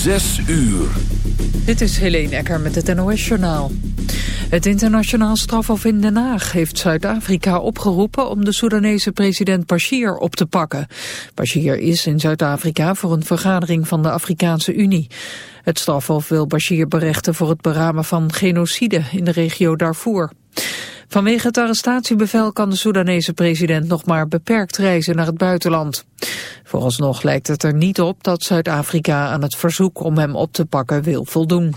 Zes uur. Dit is Helene Ecker met het NOS-journaal. Het internationaal strafhof in Den Haag heeft Zuid-Afrika opgeroepen om de Soedanese president Bashir op te pakken. Bashir is in Zuid-Afrika voor een vergadering van de Afrikaanse Unie. Het strafhof wil Bashir berechten voor het beramen van genocide in de regio Darfur. Vanwege het arrestatiebevel kan de Soedanese president nog maar beperkt reizen naar het buitenland. Vooralsnog lijkt het er niet op dat Zuid-Afrika aan het verzoek om hem op te pakken wil voldoen.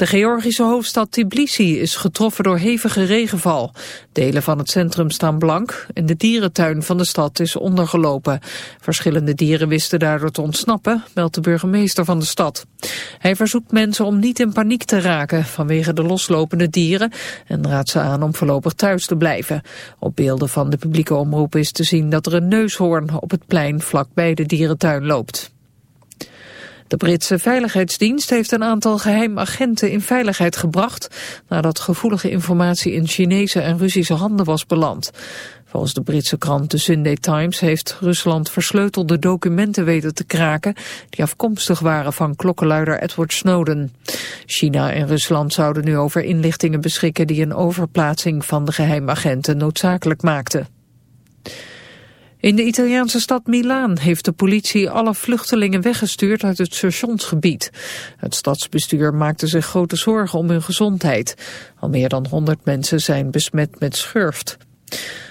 De Georgische hoofdstad Tbilisi is getroffen door hevige regenval. Delen van het centrum staan blank en de dierentuin van de stad is ondergelopen. Verschillende dieren wisten daardoor te ontsnappen, meldt de burgemeester van de stad. Hij verzoekt mensen om niet in paniek te raken vanwege de loslopende dieren en raadt ze aan om voorlopig thuis te blijven. Op beelden van de publieke omroep is te zien dat er een neushoorn op het plein vlakbij de dierentuin loopt. De Britse Veiligheidsdienst heeft een aantal geheimagenten in veiligheid gebracht nadat gevoelige informatie in Chinese en Russische handen was beland. Volgens de Britse krant The Sunday Times heeft Rusland versleutelde documenten weten te kraken die afkomstig waren van klokkenluider Edward Snowden. China en Rusland zouden nu over inlichtingen beschikken die een overplaatsing van de geheimagenten noodzakelijk maakten. In de Italiaanse stad Milaan heeft de politie alle vluchtelingen weggestuurd uit het stationsgebied. Het stadsbestuur maakte zich grote zorgen om hun gezondheid. Al meer dan 100 mensen zijn besmet met schurft.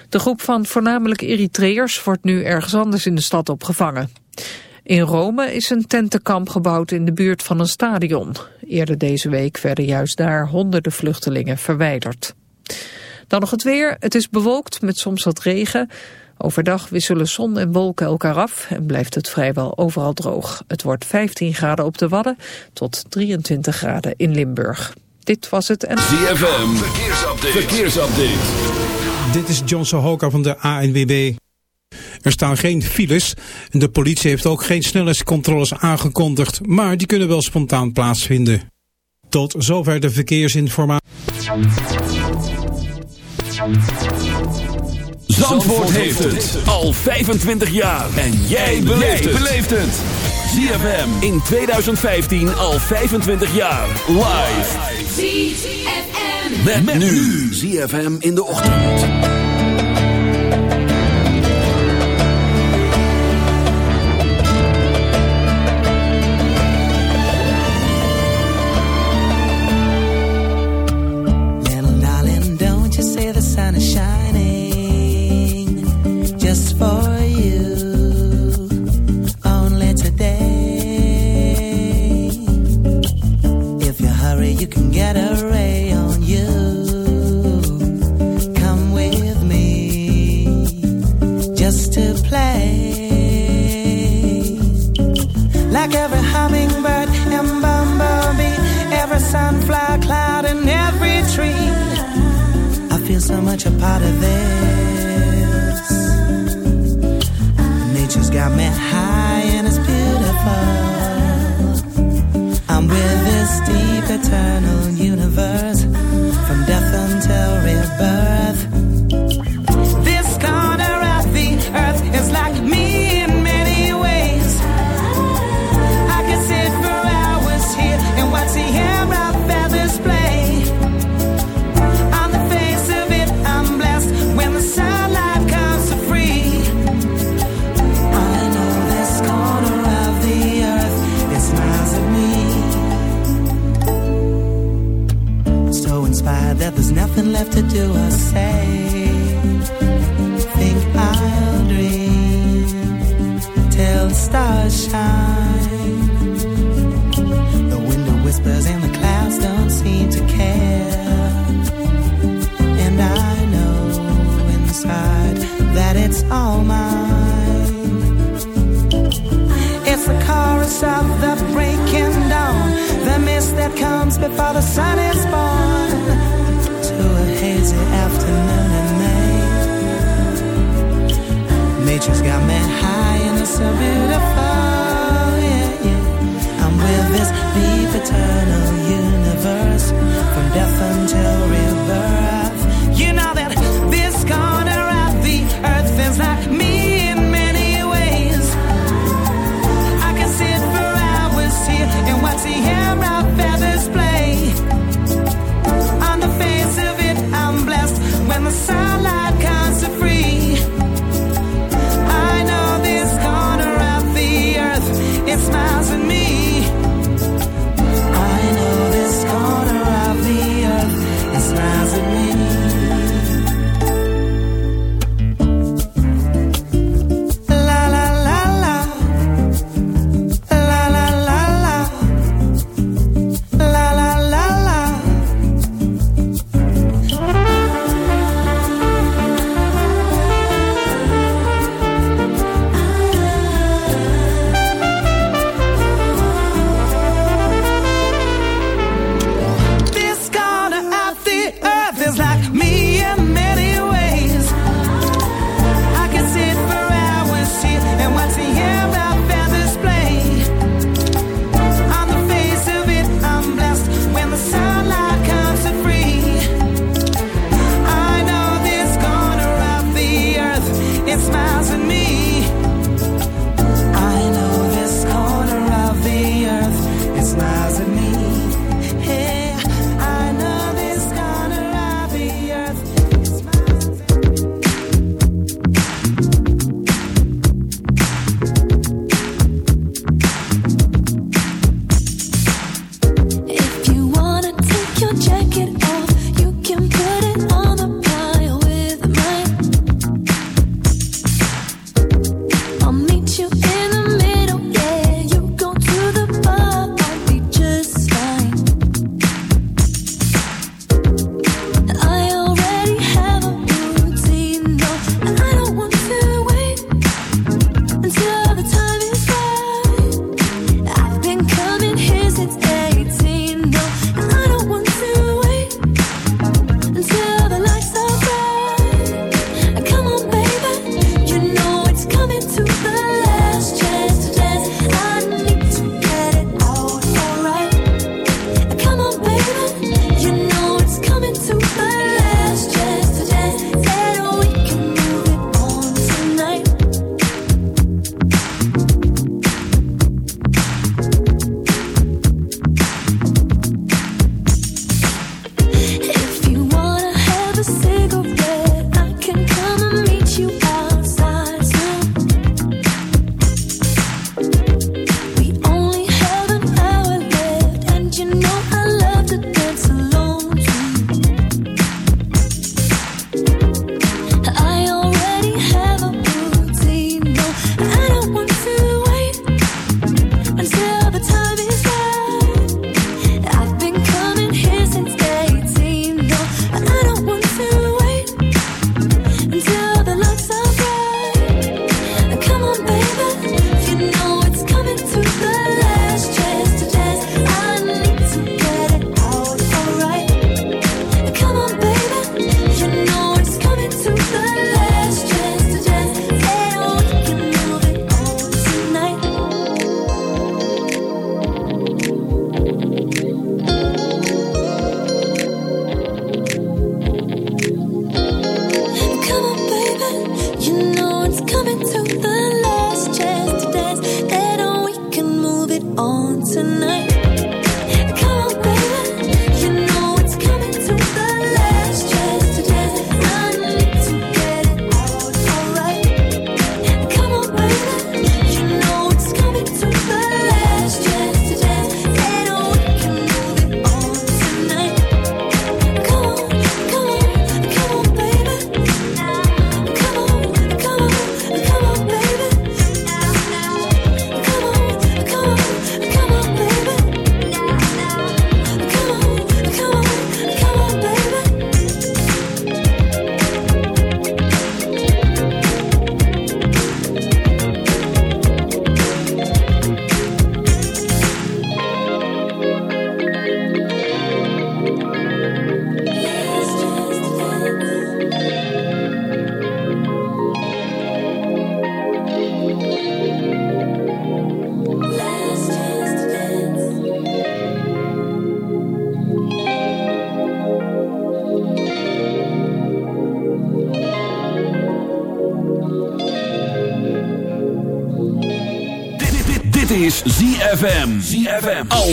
De groep van voornamelijk Eritreërs wordt nu ergens anders in de stad opgevangen. In Rome is een tentenkamp gebouwd in de buurt van een stadion. Eerder deze week werden juist daar honderden vluchtelingen verwijderd. Dan nog het weer. Het is bewolkt met soms wat regen. Overdag wisselen zon en wolken elkaar af en blijft het vrijwel overal droog. Het wordt 15 graden op de Wadden tot 23 graden in Limburg. Dit was het en... ZFM, verkeersupdate. verkeersupdate. Dit is John Sohoka van de ANWB. Er staan geen files. De politie heeft ook geen snelheidscontroles aangekondigd, maar die kunnen wel spontaan plaatsvinden. Tot zover de verkeersinformatie. Zandvoort heeft het al 25 jaar. En jij beleeft het. ZFM in 2015 al 25 jaar. Live. ZFM. Met, met nu. ZFM in de ochtend. Little darling, don't you say the sun is shining so much a part of this. Got me high and it's beautiful. I'm with this deep eternal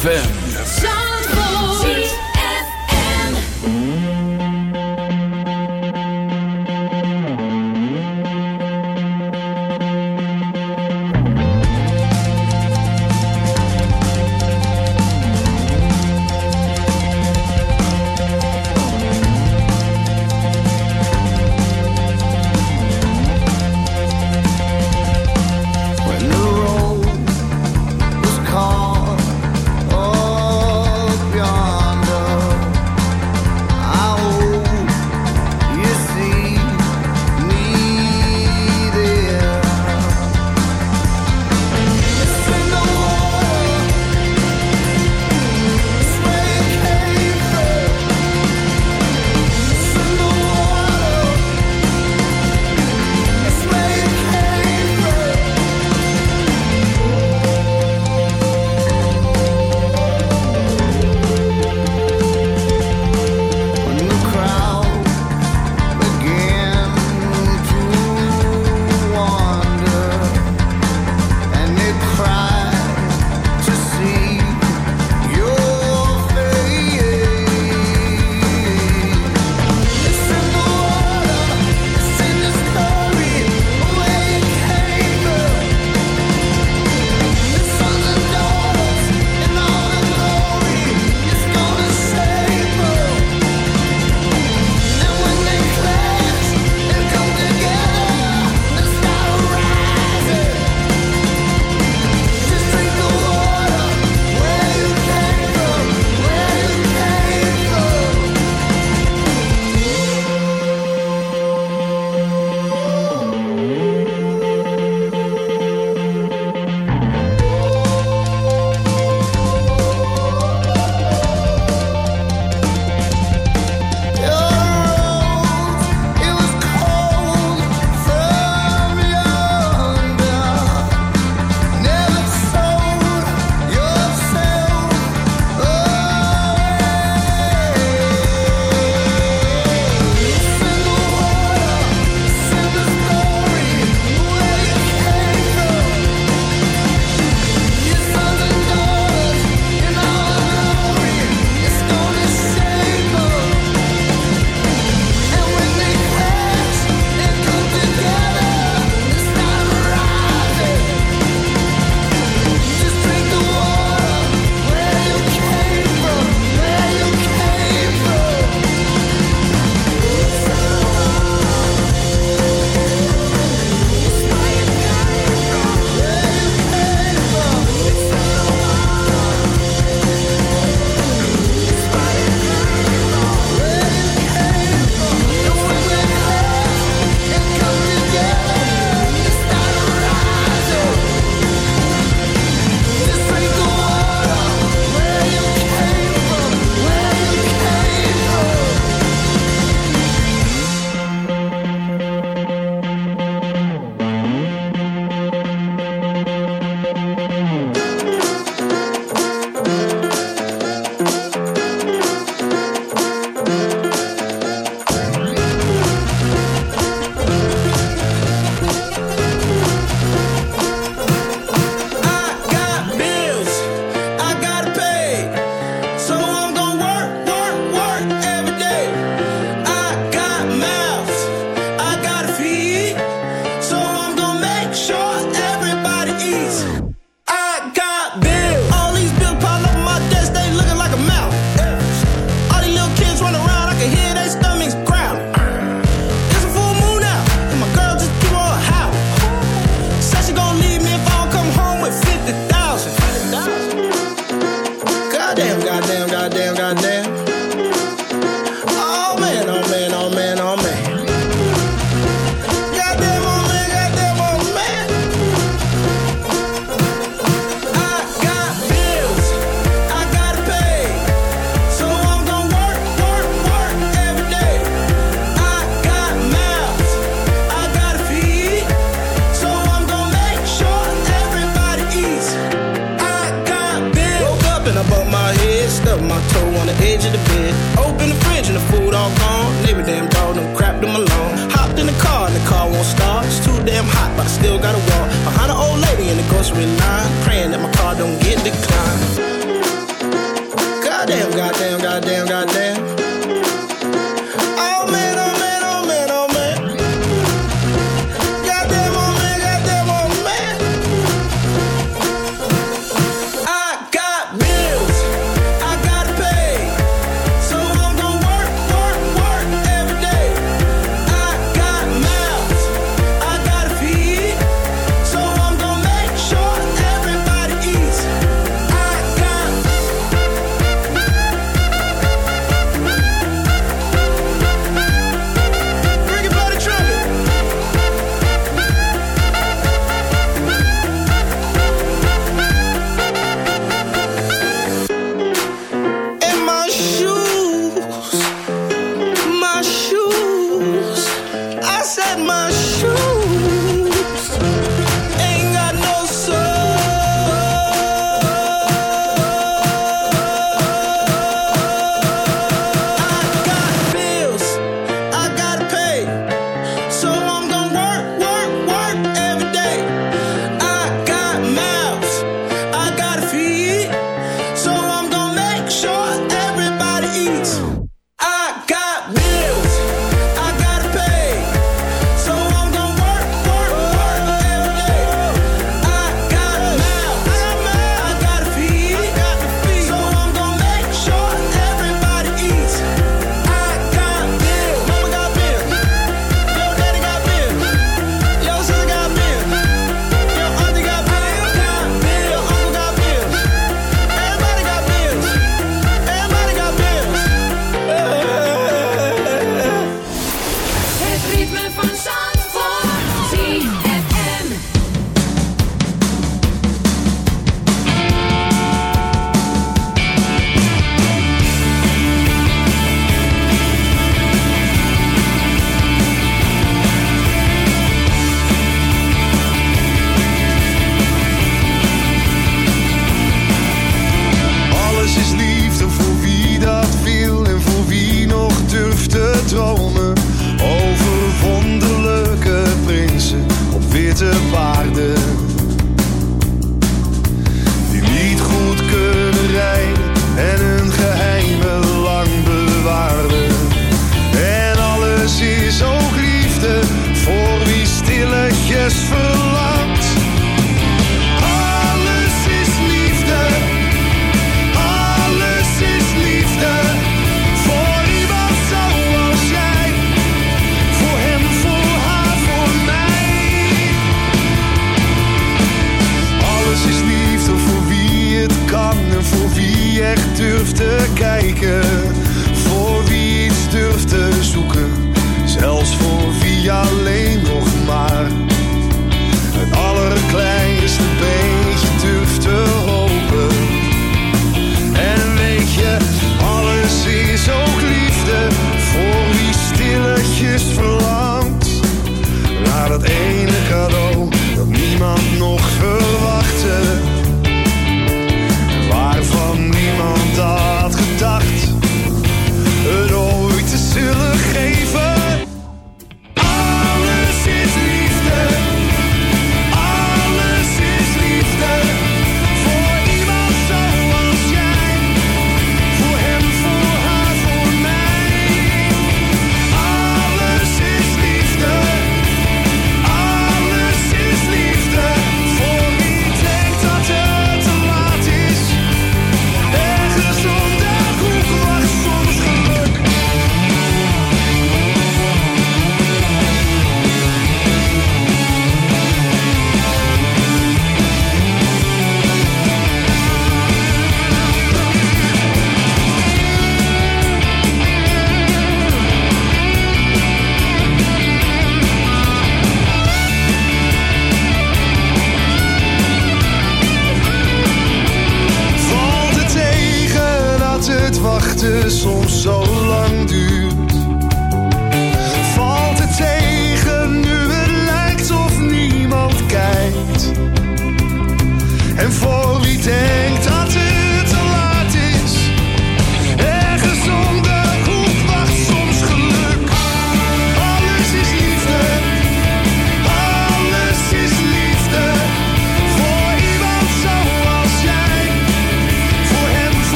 ZFM.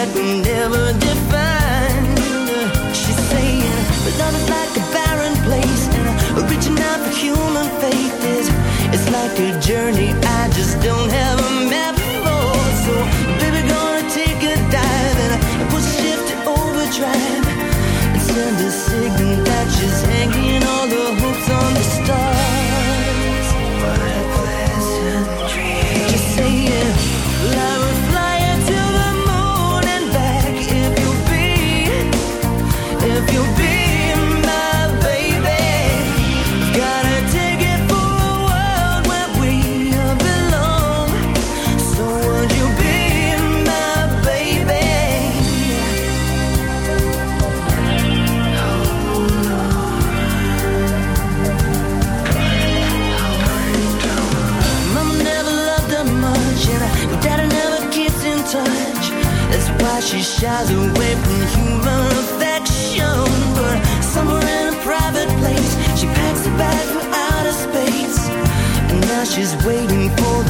that we never defined. She's saying, but love is like a barren place, and reaching out for human faith is, it's like a journey I just don't have. she shies away from human affection. But somewhere in a private place, she packs a bag from outer space. And now she's waiting for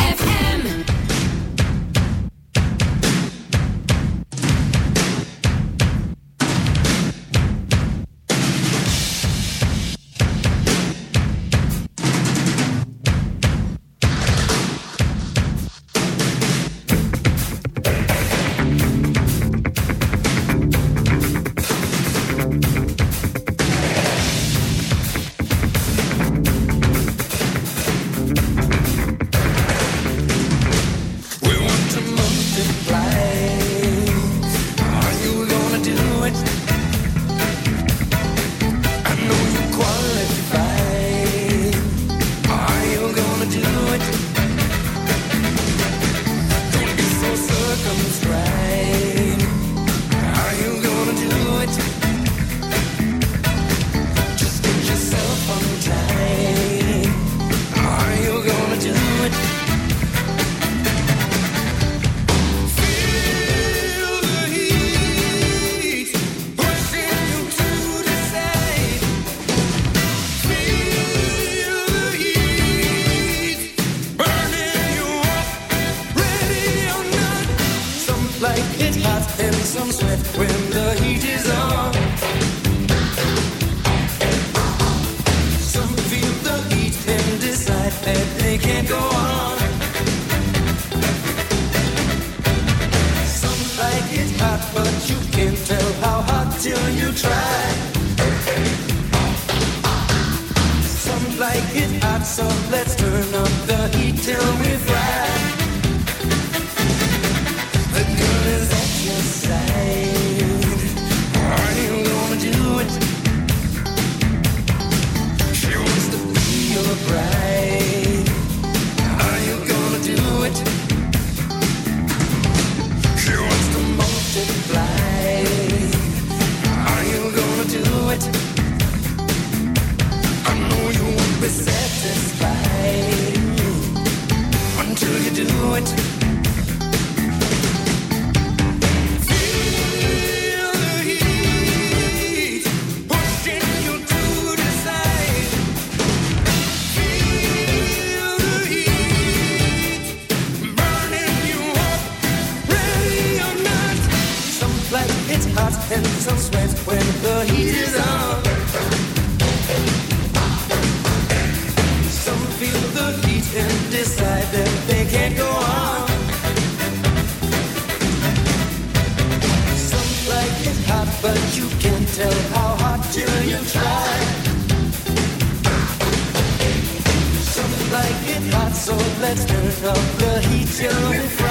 and decide that they can't go on. Some like it hot, but you can't tell how you try. Some like it hot, so let's turn up the heat till we fry.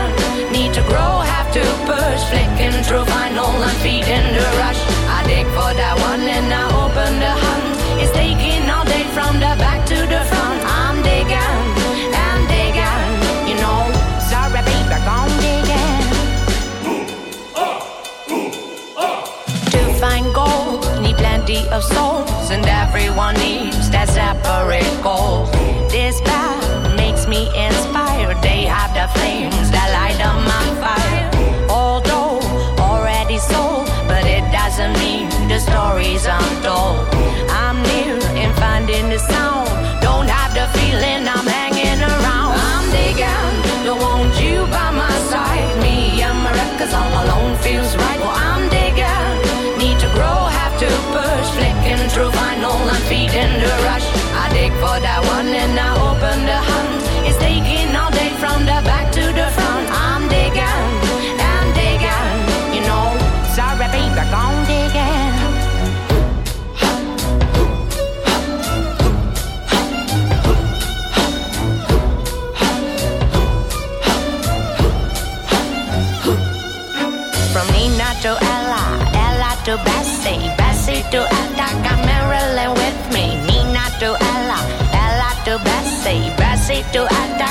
push. Flicking through vinyl and feeding the rush. I dig for that one and I open the hunt. It's taking all day from the back to the Bessie to Attica, Marilyn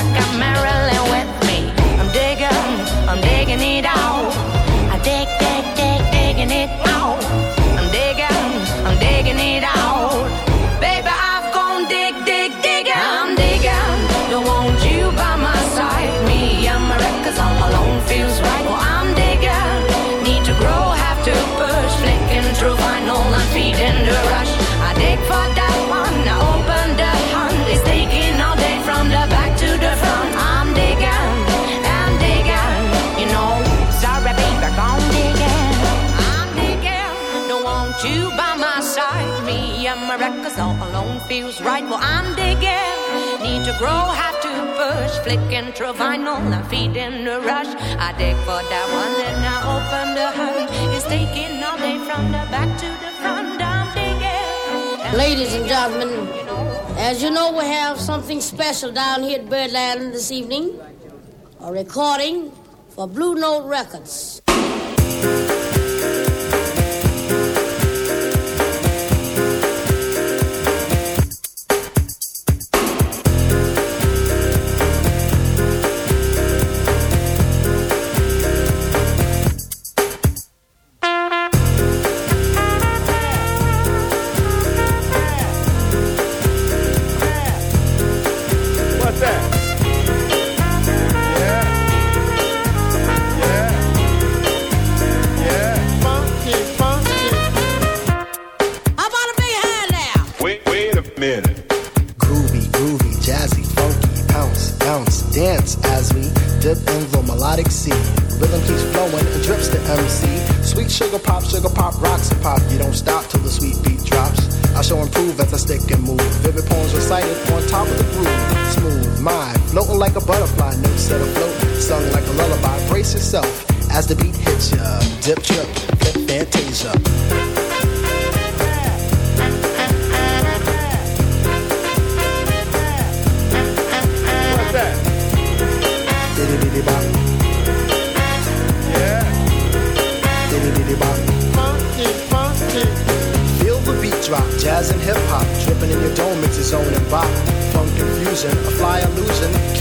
all alone feels right. Well, I'm digging. Need to grow, have to push. Flicking through vinyl feeding the rush. I dig for that one, then I open the hood. It's taking all day from the back to the front. I'm digging. Ladies and gentlemen, as you know, we have something special down here at Birdland this evening. A recording for Blue Note Records.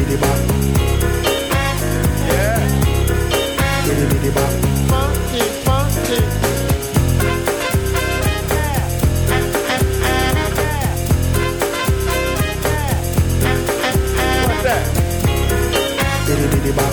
Bop, Yeah. diddy diddy bop. Funky, funky. What's that? Diddy diddy bop,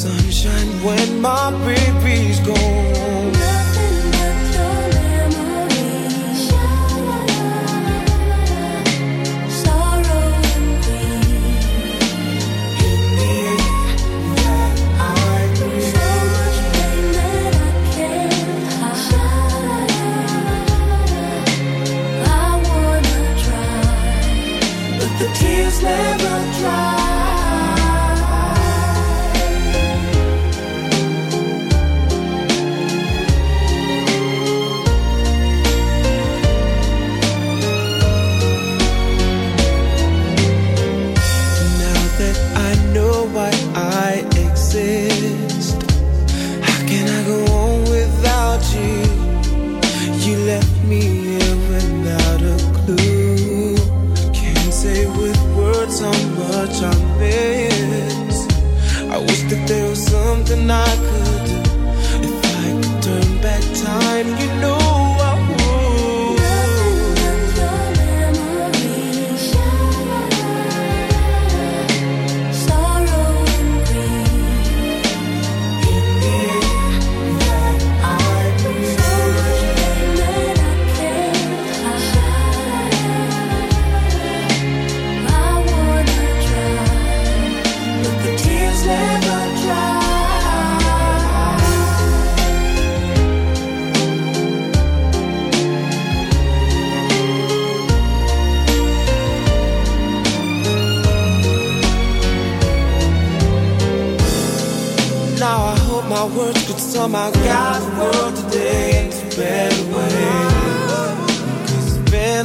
sunshine when my beard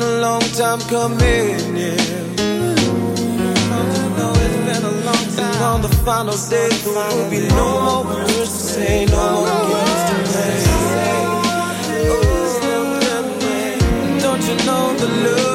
a long time coming, yeah. Don't you know it's been a long time? And on the final day, there will be no more words to say, no more games to play. Don't you know the love?